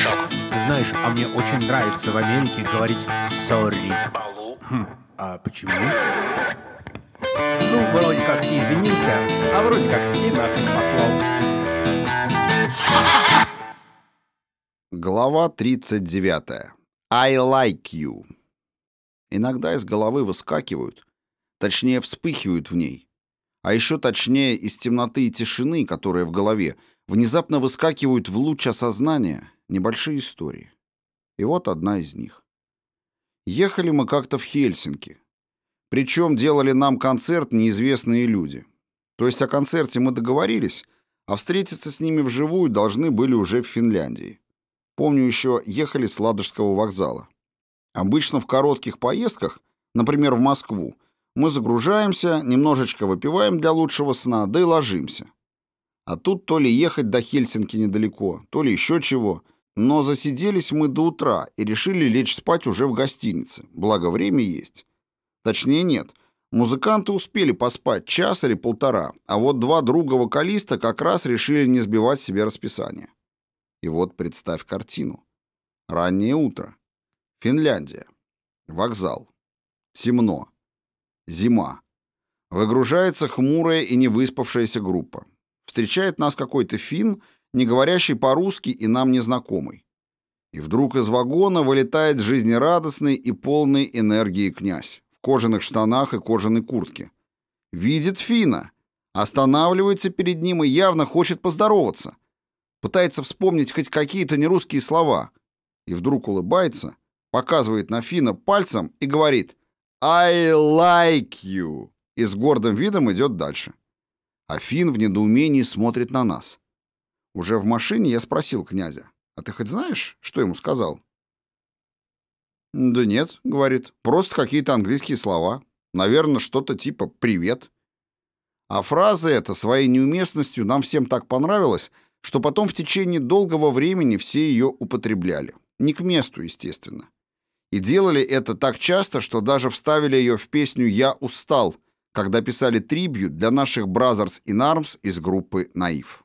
шаг. Ты знаешь, а мне очень нравится в Америке говорить «sorry». Хм, а почему? Ну, вроде как и извинился, а вроде как и нахрен послал. Глава 39. I like you. Иногда из головы выскакивают, точнее вспыхивают в ней. А еще точнее из темноты и тишины, которая в голове, внезапно выскакивают в луч осознания небольшие истории. И вот одна из них. Ехали мы как-то в Хельсинки. Причем делали нам концерт неизвестные люди. То есть о концерте мы договорились, а встретиться с ними вживую должны были уже в Финляндии. Помню еще, ехали с Ладожского вокзала. Обычно в коротких поездках, например, в Москву, мы загружаемся, немножечко выпиваем для лучшего сна, да и ложимся. А тут то ли ехать до Хельсинки недалеко, то ли еще чего. Но засиделись мы до утра и решили лечь спать уже в гостинице, благо время есть. Точнее нет, музыканты успели поспать час или полтора, а вот два друга вокалиста как раз решили не сбивать себе расписание. И вот представь картину. Раннее утро. Финляндия. Вокзал. Темно. Зима. Выгружается хмурая и невыспавшаяся группа. Встречает нас какой-то фин, не говорящий по-русски и нам незнакомый. И вдруг из вагона вылетает жизнерадостный и полный энергии князь в кожаных штанах и кожаной куртке. Видит Фина, останавливается перед ним и явно хочет поздороваться. Пытается вспомнить хоть какие-то нерусские слова. И вдруг улыбается, показывает на Фина пальцем и говорит «I like you» и с гордым видом идет дальше. А Фин в недоумении смотрит на нас. Уже в машине я спросил князя, «А ты хоть знаешь, что ему сказал?» «Да нет», — говорит, — «просто какие-то английские слова. Наверное, что-то типа «привет». А фраза эта своей неуместностью нам всем так понравилась, что потом в течение долгого времени все ее употребляли. Не к месту, естественно. И делали это так часто, что даже вставили ее в песню «Я устал», когда писали трибют для наших Brothers in Arms из группы «Наив».